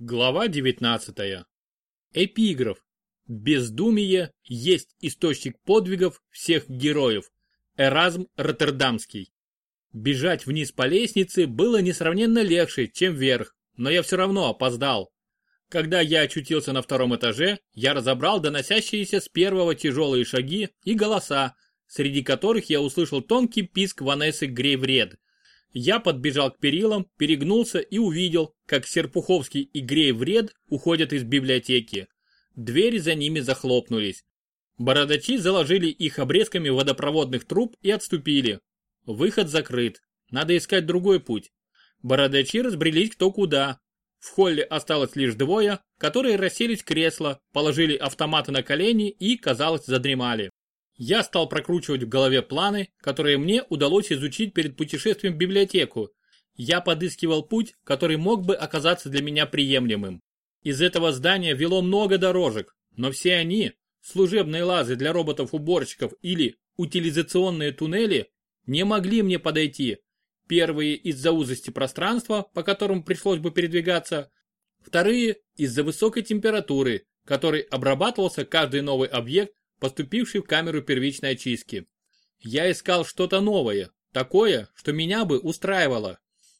Глава 19. Эпиграф. Бездумие есть источник подвигов всех героев. Эразм Роттердамский. Бежать вниз по лестнице было несравненно легче, чем вверх, но я все равно опоздал. Когда я очутился на втором этаже, я разобрал доносящиеся с первого тяжелые шаги и голоса, среди которых я услышал тонкий писк Ванессы Грейвред. Я подбежал к перилам, перегнулся и увидел, как Серпуховский и Грейвред уходят из библиотеки. Двери за ними захлопнулись. Бородачи заложили их обрезками водопроводных труб и отступили. Выход закрыт. Надо искать другой путь. Бородачи разбрелись кто куда. В холле осталось лишь двое, которые расселись в кресло, положили автоматы на колени и, казалось, задремали. Я стал прокручивать в голове планы, которые мне удалось изучить перед путешествием в библиотеку. Я подыскивал путь, который мог бы оказаться для меня приемлемым. Из этого здания вело много дорожек, но все они, служебные лазы для роботов-уборщиков или утилизационные туннели, не могли мне подойти. Первые из-за узости пространства, по которому пришлось бы передвигаться, вторые из-за высокой температуры, которой обрабатывался каждый новый объект поступивший в камеру первичной очистки. Я искал что-то новое, такое, что меня бы устраивало.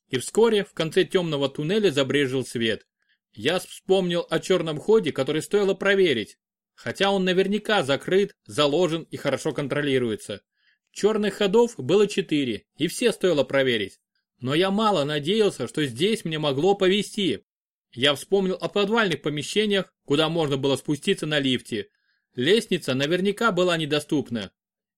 И вскоре в конце темного туннеля забрежил свет. Я вспомнил о черном ходе, который стоило проверить. Хотя он наверняка закрыт, заложен и хорошо контролируется. Черных ходов было четыре, и все стоило проверить. Но я мало надеялся, что здесь мне могло повезти. Я вспомнил о подвальных помещениях, куда можно было спуститься на лифте, Лестница наверняка была недоступна.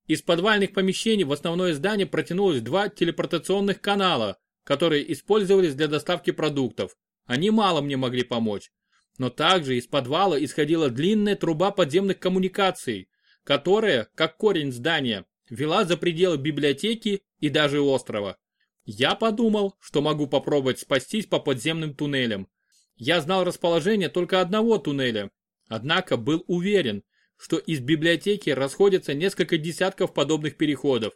Из подвальных помещений в основное здание протянулось два телепортационных канала, которые использовались для доставки продуктов. Они мало мне могли помочь. Но также из подвала исходила длинная труба подземных коммуникаций, которая, как корень здания, вела за пределы библиотеки и даже острова. Я подумал, что могу попробовать спастись по подземным туннелям. Я знал расположение только одного туннеля, однако был уверен, что из библиотеки расходятся несколько десятков подобных переходов,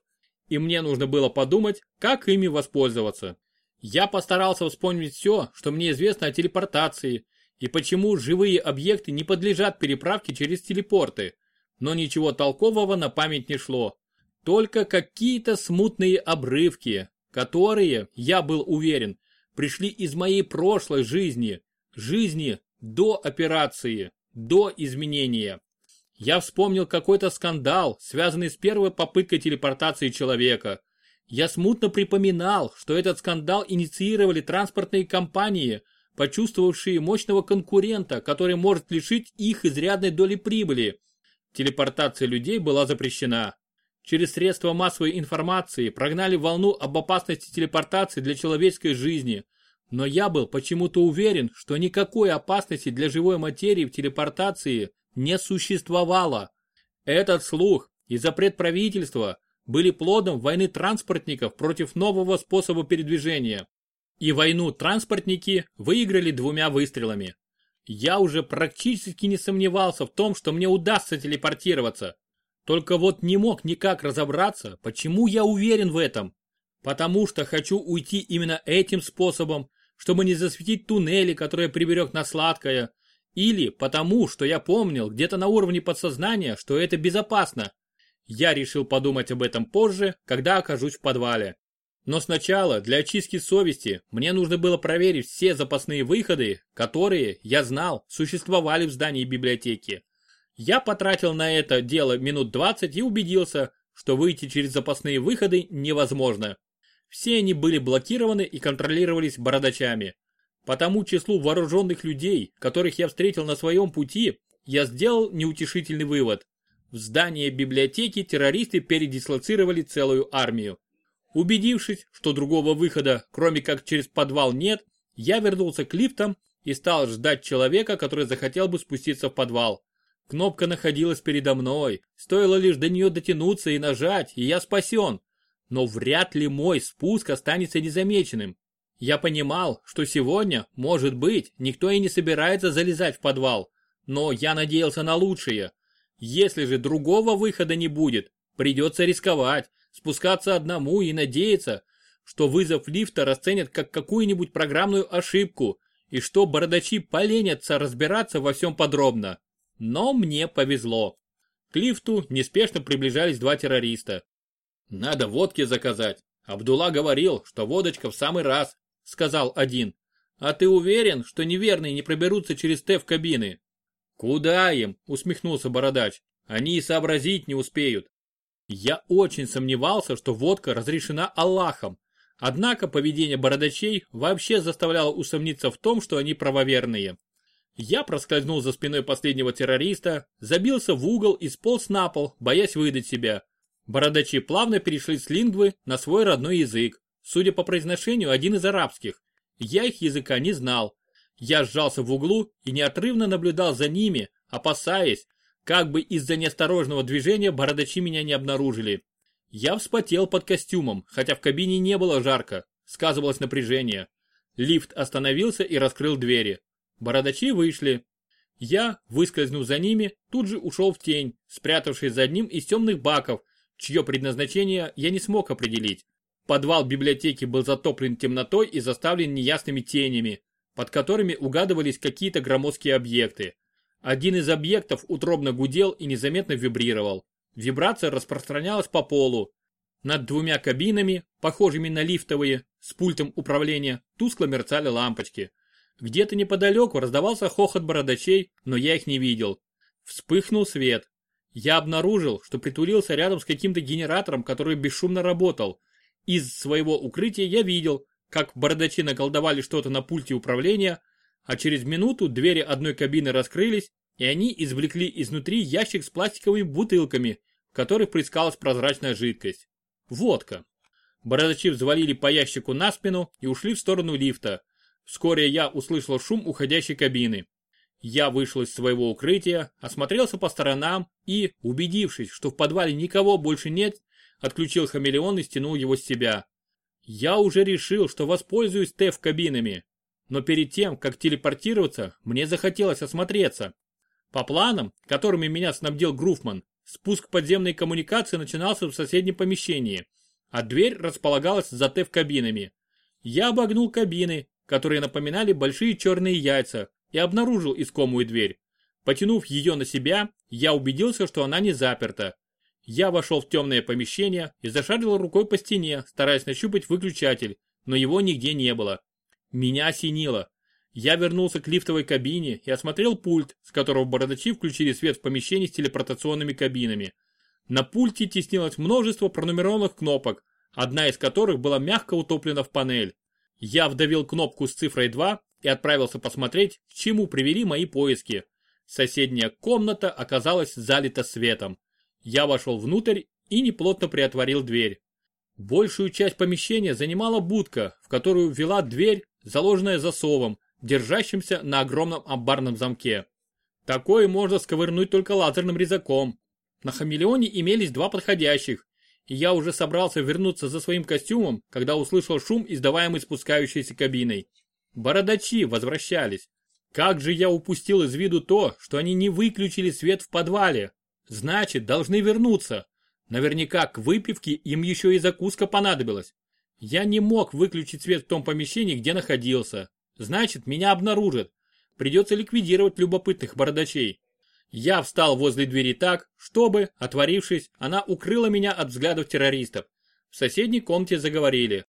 и мне нужно было подумать, как ими воспользоваться. Я постарался вспомнить все, что мне известно о телепортации, и почему живые объекты не подлежат переправке через телепорты, но ничего толкового на память не шло. Только какие-то смутные обрывки, которые, я был уверен, пришли из моей прошлой жизни, жизни до операции, до изменения. Я вспомнил какой-то скандал, связанный с первой попыткой телепортации человека. Я смутно припоминал, что этот скандал инициировали транспортные компании, почувствовавшие мощного конкурента, который может лишить их изрядной доли прибыли. Телепортация людей была запрещена. Через средства массовой информации прогнали волну об опасности телепортации для человеческой жизни. Но я был почему-то уверен, что никакой опасности для живой материи в телепортации не существовало. Этот слух и запрет правительства были плодом войны транспортников против нового способа передвижения. И войну транспортники выиграли двумя выстрелами. Я уже практически не сомневался в том, что мне удастся телепортироваться. Только вот не мог никак разобраться, почему я уверен в этом. Потому что хочу уйти именно этим способом, чтобы не засветить туннели, которые приберег на сладкое, или потому, что я помнил где-то на уровне подсознания, что это безопасно. Я решил подумать об этом позже, когда окажусь в подвале. Но сначала, для очистки совести, мне нужно было проверить все запасные выходы, которые, я знал, существовали в здании библиотеки. Я потратил на это дело минут 20 и убедился, что выйти через запасные выходы невозможно. Все они были блокированы и контролировались бородачами. По тому числу вооруженных людей, которых я встретил на своем пути, я сделал неутешительный вывод. В здание библиотеки террористы передислоцировали целую армию. Убедившись, что другого выхода, кроме как через подвал нет, я вернулся к лифтам и стал ждать человека, который захотел бы спуститься в подвал. Кнопка находилась передо мной, стоило лишь до нее дотянуться и нажать, и я спасен. Но вряд ли мой спуск останется незамеченным. Я понимал, что сегодня, может быть, никто и не собирается залезать в подвал, но я надеялся на лучшее. Если же другого выхода не будет, придется рисковать, спускаться одному и надеяться, что вызов лифта расценят как какую-нибудь программную ошибку, и что бородачи поленятся разбираться во всем подробно. Но мне повезло. К лифту неспешно приближались два террориста. «Надо водки заказать. Абдулла говорил, что водочка в самый раз», — сказал один. «А ты уверен, что неверные не проберутся через Т в кабины?» «Куда им?» — усмехнулся бородач. «Они и сообразить не успеют». Я очень сомневался, что водка разрешена Аллахом. Однако поведение бородачей вообще заставляло усомниться в том, что они правоверные. Я проскользнул за спиной последнего террориста, забился в угол и сполз на пол, боясь выдать себя. Бородачи плавно перешли с лингвы на свой родной язык, судя по произношению, один из арабских. Я их языка не знал. Я сжался в углу и неотрывно наблюдал за ними, опасаясь, как бы из-за неосторожного движения бородачи меня не обнаружили. Я вспотел под костюмом, хотя в кабине не было жарко, сказывалось напряжение. Лифт остановился и раскрыл двери. Бородачи вышли. Я, выскользнув за ними, тут же ушел в тень, спрятавшись за одним из темных баков, чье предназначение я не смог определить. Подвал библиотеки был затоплен темнотой и заставлен неясными тенями, под которыми угадывались какие-то громоздкие объекты. Один из объектов утробно гудел и незаметно вибрировал. Вибрация распространялась по полу. Над двумя кабинами, похожими на лифтовые, с пультом управления, тускло мерцали лампочки. Где-то неподалеку раздавался хохот бородачей, но я их не видел. Вспыхнул свет. Я обнаружил, что притулился рядом с каким-то генератором, который бесшумно работал. Из своего укрытия я видел, как бородачи наколдовали что-то на пульте управления, а через минуту двери одной кабины раскрылись, и они извлекли изнутри ящик с пластиковыми бутылками, в которых плескалась прозрачная жидкость. Водка. Бородачи взвалили по ящику на спину и ушли в сторону лифта. Вскоре я услышал шум уходящей кабины. Я вышел из своего укрытия, осмотрелся по сторонам и, убедившись, что в подвале никого больше нет, отключил хамелеон и стянул его с себя. Я уже решил, что воспользуюсь ТЭФ-кабинами, но перед тем, как телепортироваться, мне захотелось осмотреться. По планам, которыми меня снабдил Груфман, спуск подземной коммуникации начинался в соседнем помещении, а дверь располагалась за ТЭФ-кабинами. Я обогнул кабины, которые напоминали большие черные яйца, и обнаружил искомую дверь. Потянув ее на себя, я убедился, что она не заперта. Я вошел в темное помещение и зашарил рукой по стене, стараясь нащупать выключатель, но его нигде не было. Меня осенило. Я вернулся к лифтовой кабине и осмотрел пульт, с которого бородачи включили свет в помещении с телепортационными кабинами. На пульте теснилось множество пронумерованных кнопок, одна из которых была мягко утоплена в панель. Я вдавил кнопку с цифрой 2 и отправился посмотреть, к чему привели мои поиски. Соседняя комната оказалась залита светом. Я вошел внутрь и неплотно приотворил дверь. Большую часть помещения занимала будка, в которую вела дверь, заложенная засовом, держащимся на огромном амбарном замке. Такое можно сковырнуть только лазерным резаком. На хамелеоне имелись два подходящих, и я уже собрался вернуться за своим костюмом, когда услышал шум, издаваемый спускающейся кабиной. Бородачи возвращались. Как же я упустил из виду то, что они не выключили свет в подвале. Значит, должны вернуться. Наверняка к выпивке им еще и закуска понадобилась. Я не мог выключить свет в том помещении, где находился. Значит, меня обнаружат. Придется ликвидировать любопытных бородачей. Я встал возле двери так, чтобы, отворившись, она укрыла меня от взглядов террористов. В соседней комнате заговорили.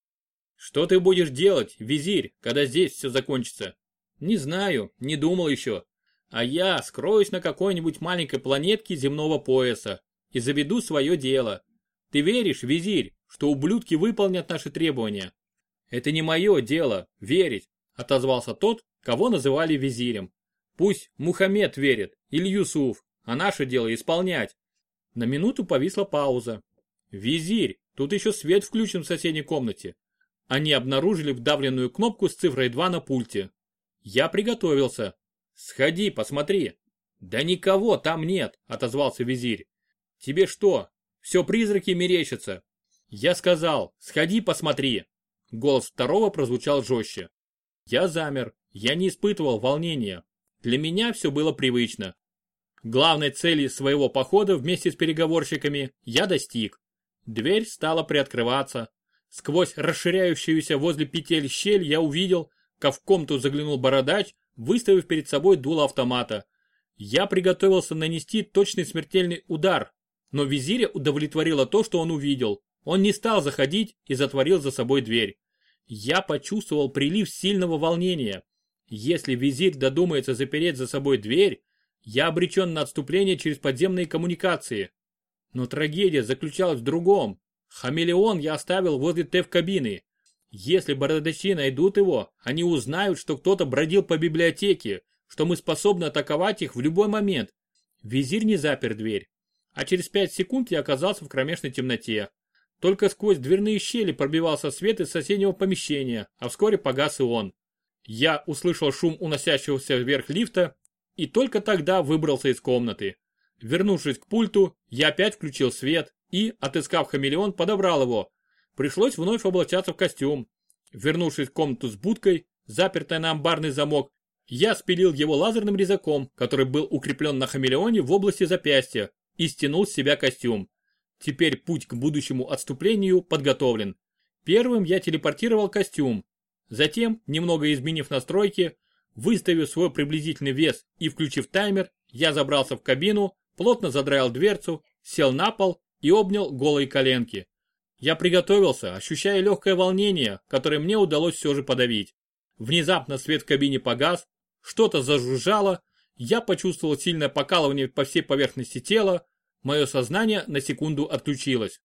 «Что ты будешь делать, визирь, когда здесь все закончится?» «Не знаю, не думал еще. А я скроюсь на какой-нибудь маленькой планетке земного пояса и заведу свое дело. Ты веришь, визирь, что ублюдки выполнят наши требования?» «Это не мое дело, верить отозвался тот, кого называли визирем. Пусть Мухаммед верит, или Юсуф, а наше дело исполнять. На минуту повисла пауза. Визирь, тут еще свет включен в соседней комнате. Они обнаружили вдавленную кнопку с цифрой 2 на пульте. Я приготовился. Сходи, посмотри. Да никого там нет, отозвался визирь. Тебе что, все призраки мерещатся? Я сказал, сходи, посмотри. Голос второго прозвучал жестче. Я замер, я не испытывал волнения. Для меня все было привычно. Главной цели своего похода вместе с переговорщиками я достиг. Дверь стала приоткрываться. Сквозь расширяющуюся возле петель щель я увидел, как в комнату заглянул бородач, выставив перед собой дуло автомата. Я приготовился нанести точный смертельный удар, но визиря удовлетворило то, что он увидел. Он не стал заходить и затворил за собой дверь. Я почувствовал прилив сильного волнения. Если визирь додумается запереть за собой дверь, я обречен на отступление через подземные коммуникации. Но трагедия заключалась в другом. Хамелеон я оставил возле ТЭВ-кабины. Если бородачи найдут его, они узнают, что кто-то бродил по библиотеке, что мы способны атаковать их в любой момент. Визирь не запер дверь. А через пять секунд я оказался в кромешной темноте. Только сквозь дверные щели пробивался свет из соседнего помещения, а вскоре погас и он. Я услышал шум уносящегося вверх лифта и только тогда выбрался из комнаты. Вернувшись к пульту, я опять включил свет и, отыскав хамелеон, подобрал его. Пришлось вновь облачаться в костюм. Вернувшись в комнату с будкой, запертой на амбарный замок, я спилил его лазерным резаком, который был укреплен на хамелеоне в области запястья, и стянул с себя костюм. Теперь путь к будущему отступлению подготовлен. Первым я телепортировал костюм. Затем, немного изменив настройки, выставив свой приблизительный вес и включив таймер, я забрался в кабину, плотно задраил дверцу, сел на пол и обнял голые коленки. Я приготовился, ощущая легкое волнение, которое мне удалось все же подавить. Внезапно свет в кабине погас, что-то зажужжало, я почувствовал сильное покалывание по всей поверхности тела, мое сознание на секунду отключилось.